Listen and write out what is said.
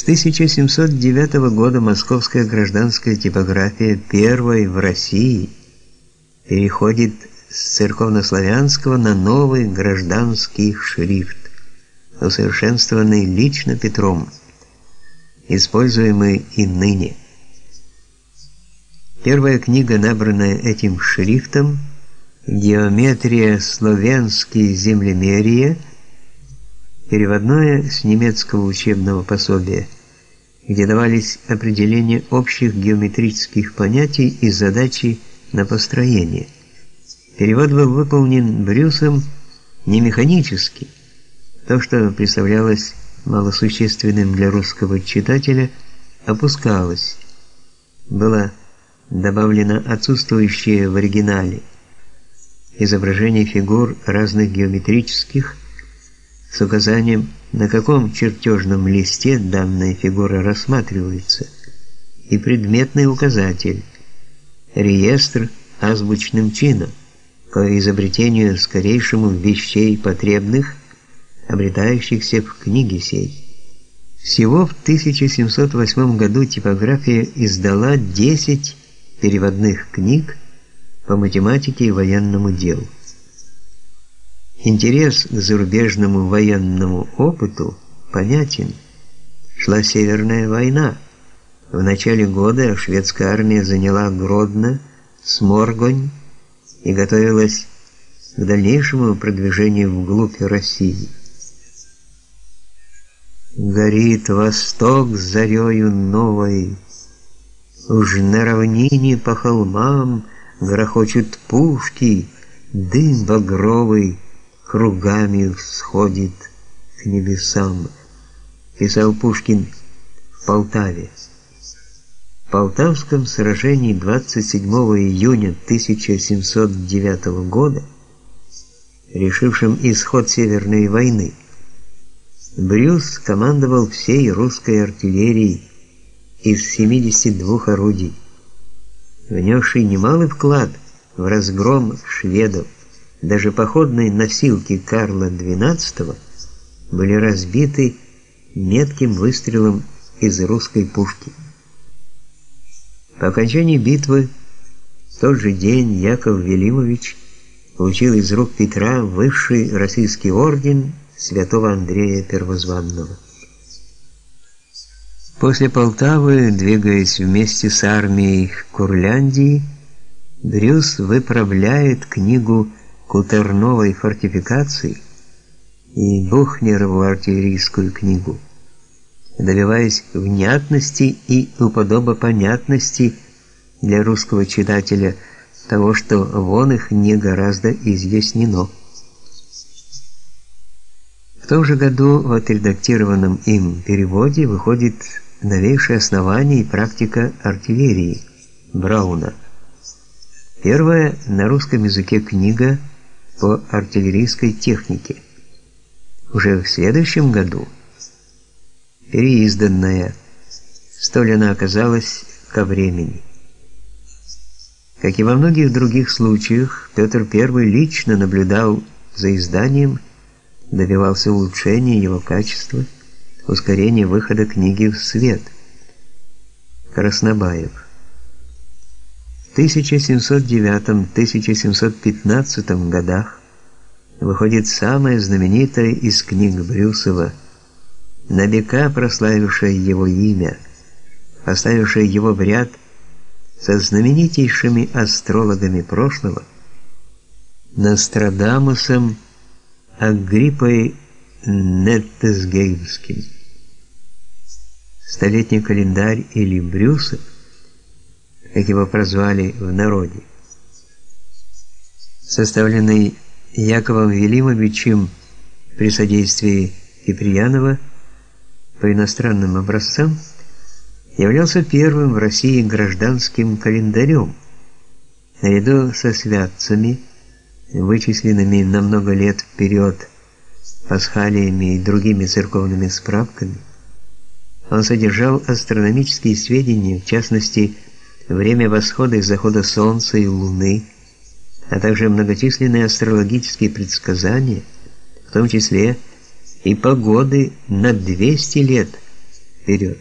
С 1709 года московская гражданская типография первой в России переходит с церковнославянского на новый гражданский шрифт, усовершенствованный лично Петром, используемый и ныне. Первая книга, набранная этим шрифтом, Геометрия славянские землемерия – переводное с немецкого учебного пособия, где давались определения общих геометрических понятий и задачи на построение. Перевод был выполнен Брюсом не механически. То, что представлялось малосущественным для русского читателя, опускалось. Было добавлено отсутствующее в оригинале изображение фигур разных геометрических с указанием, на каком чертежном листе данная фигура рассматривается, и предметный указатель, реестр азбучным чином, по изобретению скорейшему вещей потребных, обретающихся в книге сей. Всего в 1708 году типография издала 10 переводных книг по математике и военному делу. Интерес к зарубежному военному опыту понятен. Шла Северная война. В начале года шведская армия заняла Гродно, Сморгонь и готовилась к дальнейшему продвижению вглубь России. Горит восток зарею новой, Уж на равнине по холмам Грохочут пушки, дым багровый, кругами всходит к небесам, писал Пушкин в Полтаве. В Полтавском сражении 27 июня 1709 года, решившем исход Северной войны, Брюс командовал всей русской артиллерией из 72 орудий, внесший немалый вклад в разгром шведов. Даже походные носилки Карла XII были разбиты метким выстрелом из русской пушки. По окончании битвы в тот же день Яков Велимович получил из рук Петра высший российский орден святого Андрея Первозванного. После Полтавы, двигаясь вместе с армией к Курляндии, Брюс выправляет книгу Кутерновой фортификации и Бухнерову артиллерийскую книгу, добиваясь внятности и уподобопонятности для русского читателя того, что вон их не гораздо изъяснено. В том же году в отредактированном им переводе выходит новейшее основание и практика артиллерии Брауна. Первая на русском языке книга по артиллерийской технике. Уже в следующем году переизданная, столь она оказалась ко времени. Как и во многих других случаях, Петр I лично наблюдал за изданием, добивался улучшения его качества, ускорения выхода книги в свет. Краснобаев 1709-1715 годах выходит самая знаменитая из книг Брюсова, на века прославившая его имя, поставившая его в ряд со знаменитейшими астрологами прошлого, Нострадамусом, Агриппой Неттесгеймским. Столетний календарь или Брюсов как его прозвали в народе. Составленный Яковом Велимовичем при содействии Киприянова по иностранным образцам, являлся первым в России гражданским календарем, наряду со святцами, вычисленными на много лет вперед пасхалиями и другими церковными справками. Он содержал астрономические сведения, в частности, время восхода и захода солнца и луны, а также многочисленные астрологические предсказания, в том числе и погоды на 200 лет вперед.